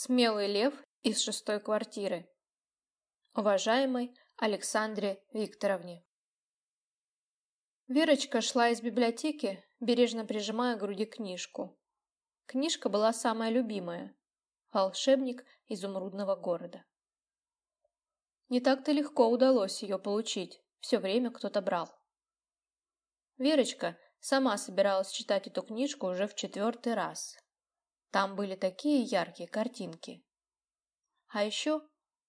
Смелый лев из шестой квартиры. Уважаемой Александре Викторовне. Верочка шла из библиотеки, бережно прижимая к груди книжку. Книжка была самая любимая. Волшебник изумрудного города. Не так-то легко удалось ее получить, все время кто-то брал. Верочка сама собиралась читать эту книжку уже в четвертый раз, там были такие яркие картинки. А еще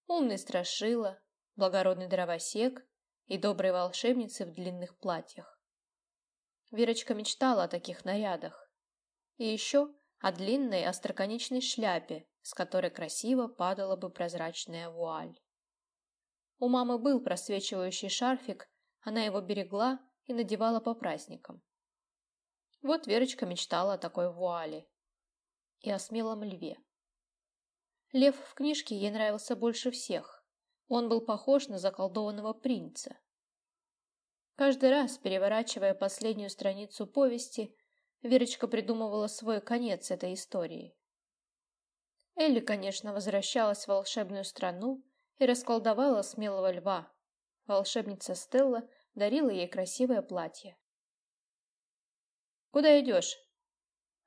умный страшила, благородный дровосек и добрые волшебницы в длинных платьях. Верочка мечтала о таких нарядах. И еще о длинной остроконечной шляпе, с которой красиво падала бы прозрачная вуаль. У мамы был просвечивающий шарфик, она его берегла и надевала по праздникам. Вот Верочка мечтала о такой вуале и о смелом льве. Лев в книжке ей нравился больше всех. Он был похож на заколдованного принца. Каждый раз, переворачивая последнюю страницу повести, Верочка придумывала свой конец этой истории. Элли, конечно, возвращалась в волшебную страну и расколдовала смелого льва. Волшебница Стелла дарила ей красивое платье. «Куда идешь?»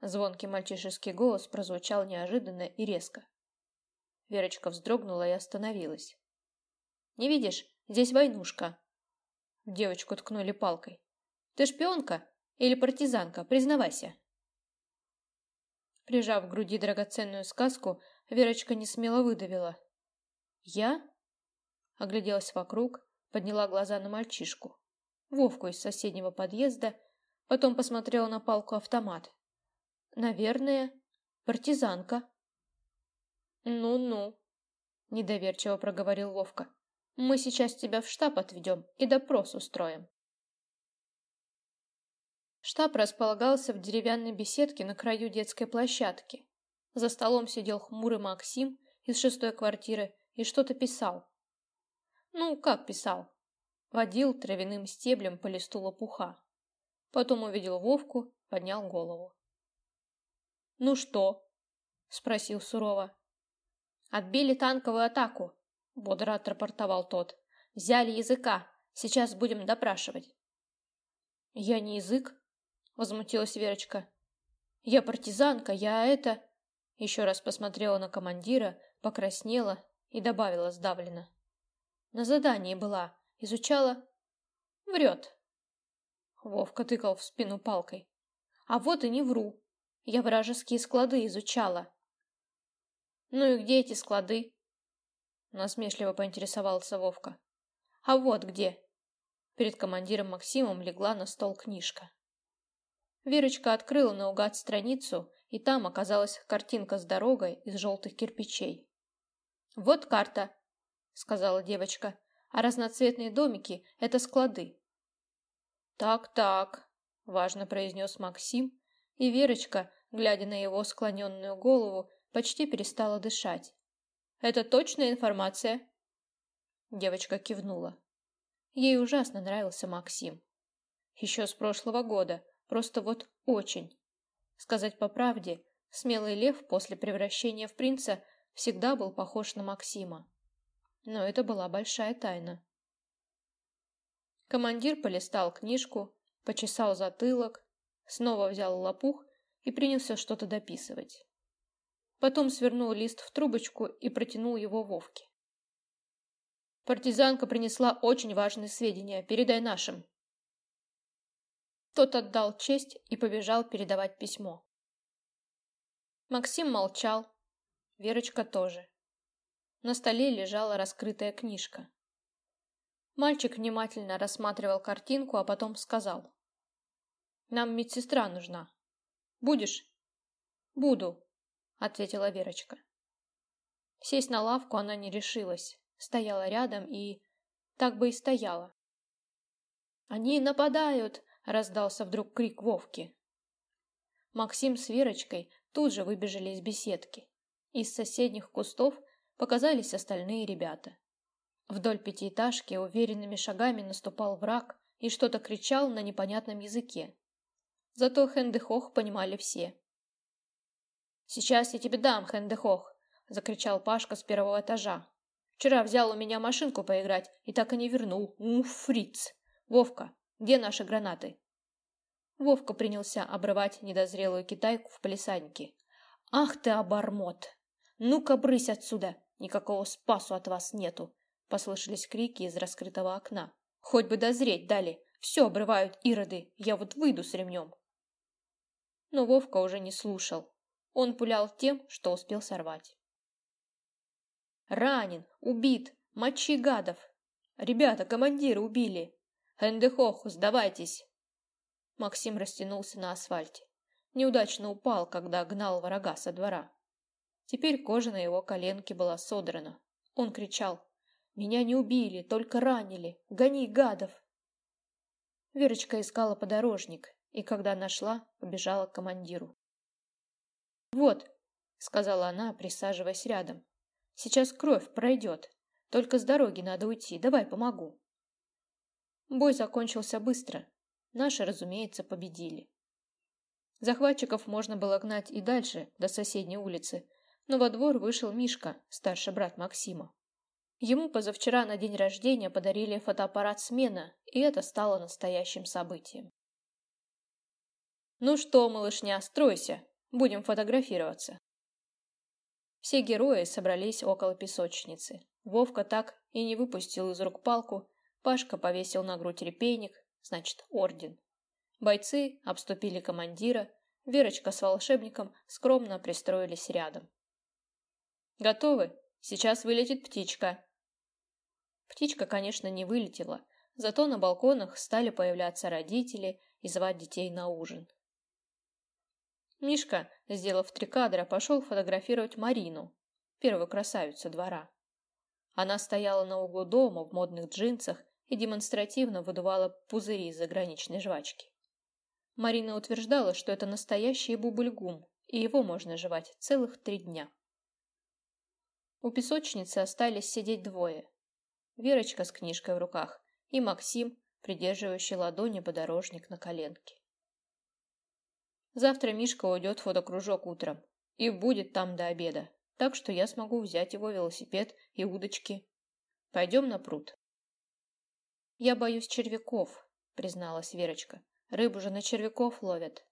Звонкий мальчишеский голос прозвучал неожиданно и резко. Верочка вздрогнула и остановилась. «Не видишь? Здесь войнушка!» Девочку ткнули палкой. «Ты шпионка или партизанка? Признавайся!» Прижав к груди драгоценную сказку, Верочка не смело выдавила. «Я?» Огляделась вокруг, подняла глаза на мальчишку. Вовку из соседнего подъезда, потом посмотрела на палку-автомат. Наверное, партизанка. Ну-ну, недоверчиво проговорил Вовка. Мы сейчас тебя в штаб отведем и допрос устроим. Штаб располагался в деревянной беседке на краю детской площадки. За столом сидел хмурый Максим из шестой квартиры и что-то писал. Ну, как писал? Водил травяным стеблем по листу лопуха. Потом увидел Вовку, поднял голову. «Ну что?» – спросил сурово. «Отбили танковую атаку», – бодро отрапортовал тот. «Взяли языка. Сейчас будем допрашивать». «Я не язык», – возмутилась Верочка. «Я партизанка, я это...» Еще раз посмотрела на командира, покраснела и добавила сдавленно. «На задании была. Изучала...» «Врет». Вовка тыкал в спину палкой. «А вот и не вру. Я вражеские склады изучала. Ну и где эти склады? Насмешливо поинтересовался Вовка. А вот где. Перед командиром Максимом легла на стол книжка. Верочка открыла наугад страницу, и там оказалась картинка с дорогой из желтых кирпичей. «Вот карта», — сказала девочка, — «а разноцветные домики — это склады». «Так-так», — важно произнес Максим, и Верочка, глядя на его склоненную голову, почти перестала дышать. «Это точная информация?» Девочка кивнула. Ей ужасно нравился Максим. Еще с прошлого года, просто вот очень. Сказать по правде, смелый лев после превращения в принца всегда был похож на Максима. Но это была большая тайна. Командир полистал книжку, почесал затылок, снова взял лопух и принялся что-то дописывать. Потом свернул лист в трубочку и протянул его Вовке. «Партизанка принесла очень важные сведения. Передай нашим». Тот отдал честь и побежал передавать письмо. Максим молчал, Верочка тоже. На столе лежала раскрытая книжка. Мальчик внимательно рассматривал картинку, а потом сказал. Нам медсестра нужна. Будешь? Буду, ответила Верочка. Сесть на лавку она не решилась, стояла рядом и так бы и стояла. Они нападают, раздался вдруг крик Вовки. Максим с Верочкой тут же выбежали из беседки. Из соседних кустов показались остальные ребята. Вдоль пятиэтажки уверенными шагами наступал враг и что-то кричал на непонятном языке. Зато Хэндехох понимали все. «Сейчас я тебе дам, Хэндехох!» – закричал Пашка с первого этажа. «Вчера взял у меня машинку поиграть и так и не вернул. Уф, фриц! Вовка, где наши гранаты?» Вовка принялся обрывать недозрелую китайку в палисаднике. «Ах ты, обормот! Ну-ка, брысь отсюда! Никакого спасу от вас нету!» Послышались крики из раскрытого окна. «Хоть бы дозреть дали! Все обрывают ироды! Я вот выйду с ремнем!» Но Вовка уже не слушал. Он пулял тем, что успел сорвать. «Ранен! Убит! Мочи гадов! Ребята, командира убили! Хендехоху, сдавайтесь!» Максим растянулся на асфальте. Неудачно упал, когда гнал врага со двора. Теперь кожа на его коленке была содрана. Он кричал. «Меня не убили, только ранили! Гони, гадов!» Верочка искала подорожник, и когда нашла, побежала к командиру. «Вот», — сказала она, присаживаясь рядом, — «сейчас кровь пройдет. Только с дороги надо уйти, давай помогу». Бой закончился быстро. Наши, разумеется, победили. Захватчиков можно было гнать и дальше, до соседней улицы, но во двор вышел Мишка, старший брат Максима. Ему позавчера на день рождения подарили фотоаппарат «Смена», и это стало настоящим событием. «Ну что, малышня, стройся, будем фотографироваться». Все герои собрались около песочницы. Вовка так и не выпустил из рук палку, Пашка повесил на грудь репейник, значит, орден. Бойцы обступили командира, Верочка с волшебником скромно пристроились рядом. «Готовы? Сейчас вылетит птичка». Птичка, конечно, не вылетела, зато на балконах стали появляться родители и звать детей на ужин. Мишка, сделав три кадра, пошел фотографировать Марину, первую красавицу двора. Она стояла на углу дома в модных джинсах и демонстративно выдувала пузыри из заграничной жвачки. Марина утверждала, что это настоящий бубльгум, и его можно жевать целых три дня. У песочницы остались сидеть двое. Верочка с книжкой в руках и Максим, придерживающий ладони подорожник на коленке. Завтра Мишка уйдет в фотокружок утром и будет там до обеда, так что я смогу взять его велосипед и удочки. Пойдем на пруд. Я боюсь червяков, призналась Верочка. Рыбу же на червяков ловят.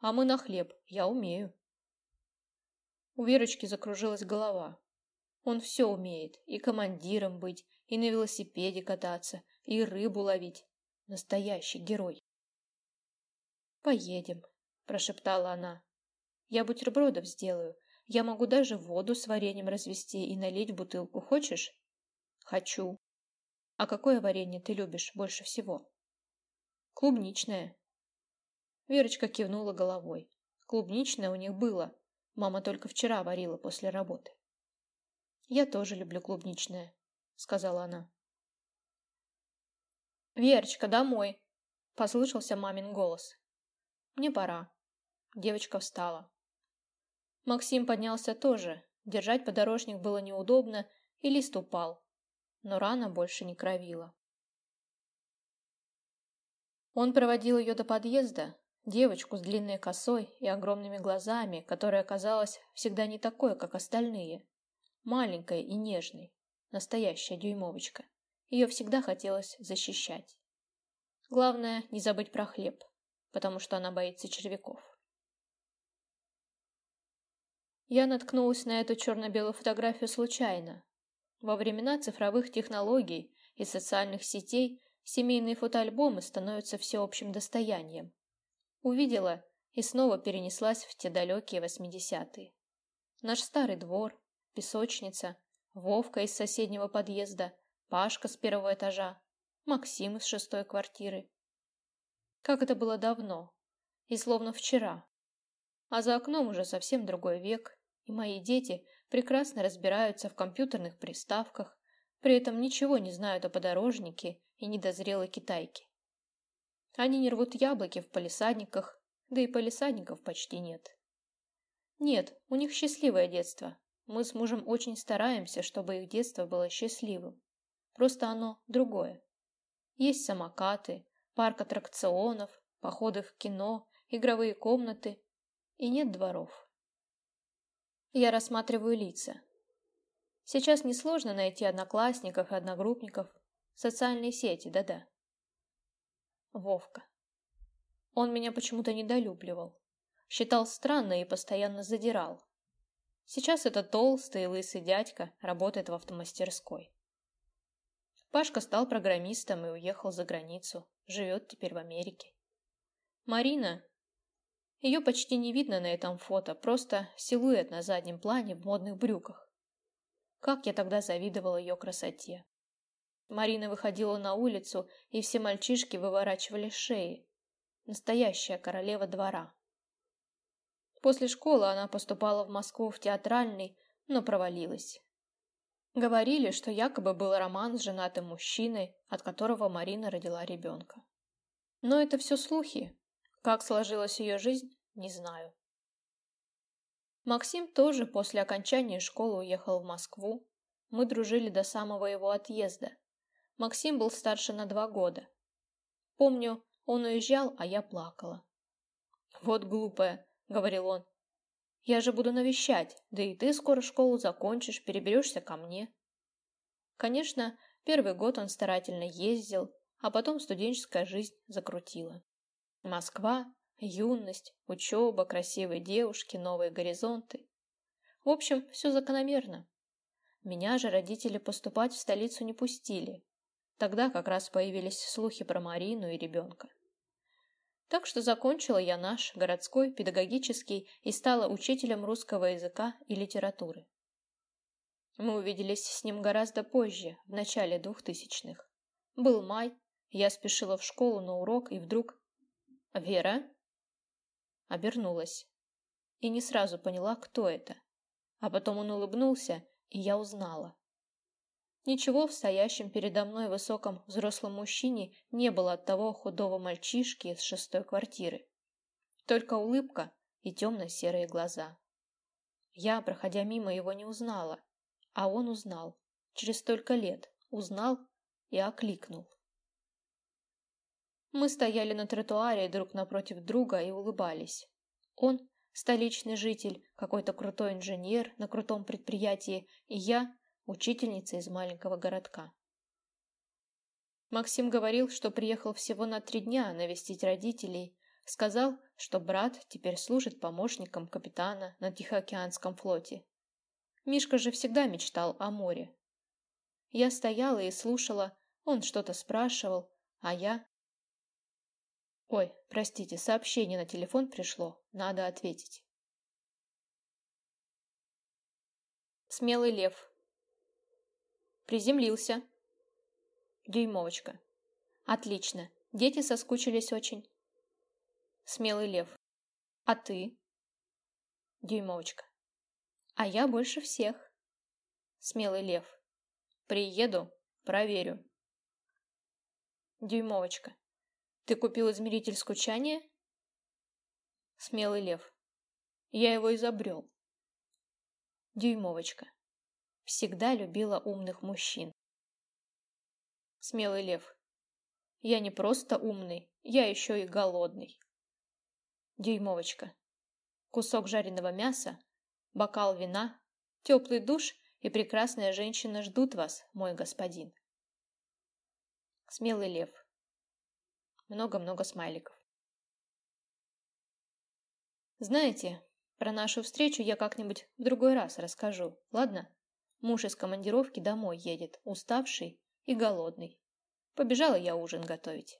А мы на хлеб, я умею. У Верочки закружилась голова. Он все умеет, и командиром быть, и на велосипеде кататься, и рыбу ловить. Настоящий герой. «Поедем», – прошептала она. «Я бутербродов сделаю. Я могу даже воду с вареньем развести и налить в бутылку. Хочешь?» «Хочу», а какое варенье ты любишь больше всего? Клубничное. Верочка кивнула головой. Клубничное у них было. Мама только вчера варила после работы. Я тоже люблю клубничное, сказала она. Верочка, домой, послышался мамин голос. Мне пора. Девочка встала. Максим поднялся тоже. Держать подорожник было неудобно, и лист упал но рана больше не кровила. Он проводил ее до подъезда, девочку с длинной косой и огромными глазами, которая оказалась всегда не такой, как остальные. Маленькая и нежной, настоящая дюймовочка. Ее всегда хотелось защищать. Главное, не забыть про хлеб, потому что она боится червяков. Я наткнулась на эту черно-белую фотографию случайно, во времена цифровых технологий и социальных сетей семейные фотоальбомы становятся всеобщим достоянием. Увидела и снова перенеслась в те далекие восьмидесятые. Наш старый двор, песочница, Вовка из соседнего подъезда, Пашка с первого этажа, Максим из шестой квартиры. Как это было давно, и словно вчера. А за окном уже совсем другой век, и мои дети прекрасно разбираются в компьютерных приставках, при этом ничего не знают о подорожнике и недозрелой китайке. Они не рвут яблоки в палисадниках, да и палисадников почти нет. Нет, у них счастливое детство. Мы с мужем очень стараемся, чтобы их детство было счастливым. Просто оно другое. Есть самокаты, парк аттракционов, походы в кино, игровые комнаты. И нет дворов. Я рассматриваю лица. Сейчас несложно найти одноклассников и одногруппников. Социальные сети, да-да. Вовка. Он меня почему-то недолюбливал. Считал странно и постоянно задирал. Сейчас это толстый лысый дядька работает в автомастерской. Пашка стал программистом и уехал за границу. Живет теперь в Америке. Марина. Ее почти не видно на этом фото, просто силуэт на заднем плане в модных брюках. Как я тогда завидовала ее красоте. Марина выходила на улицу, и все мальчишки выворачивали шеи. Настоящая королева двора. После школы она поступала в Москву в театральный, но провалилась. Говорили, что якобы был роман с женатым мужчиной, от которого Марина родила ребенка. Но это все слухи. Как сложилась ее жизнь, не знаю. Максим тоже после окончания школы уехал в Москву. Мы дружили до самого его отъезда. Максим был старше на два года. Помню, он уезжал, а я плакала. «Вот глупая», — говорил он. «Я же буду навещать, да и ты скоро школу закончишь, переберешься ко мне». Конечно, первый год он старательно ездил, а потом студенческая жизнь закрутила. Москва, юность, учеба, красивые девушки, новые горизонты. В общем, все закономерно. Меня же родители поступать в столицу не пустили, Тогда как раз появились слухи про Марину и ребенка. Так что закончила я наш городской педагогический и стала учителем русского языка и литературы. Мы увиделись с ним гораздо позже, в начале двухтысячных. Был май, я спешила в школу на урок, и вдруг... «Вера?» Обернулась. И не сразу поняла, кто это. А потом он улыбнулся, и я узнала. Ничего в стоящем передо мной высоком взрослом мужчине не было от того худого мальчишки из шестой квартиры. Только улыбка и темно-серые глаза. Я, проходя мимо, его не узнала, а он узнал. Через столько лет узнал и окликнул. Мы стояли на тротуаре друг напротив друга и улыбались. Он – столичный житель, какой-то крутой инженер на крутом предприятии, и я учительница из маленького городка. Максим говорил, что приехал всего на три дня навестить родителей, сказал, что брат теперь служит помощником капитана на Тихоокеанском флоте. Мишка же всегда мечтал о море. Я стояла и слушала, он что-то спрашивал, а я... Ой, простите, сообщение на телефон пришло, надо ответить. Смелый лев Приземлился. Дюймовочка. Отлично. Дети соскучились очень. Смелый лев. А ты? Дюймовочка. А я больше всех. Смелый лев. Приеду, проверю. Дюймовочка. Ты купил измеритель скучания? Смелый лев. Я его изобрел. Дюймовочка. Всегда любила умных мужчин. Смелый лев. Я не просто умный, я еще и голодный. Дюймовочка. Кусок жареного мяса, бокал вина, теплый душ и прекрасная женщина ждут вас, мой господин. Смелый лев. Много-много смайликов. Знаете, про нашу встречу я как-нибудь в другой раз расскажу, ладно? Муж из командировки домой едет, уставший и голодный. Побежала я ужин готовить.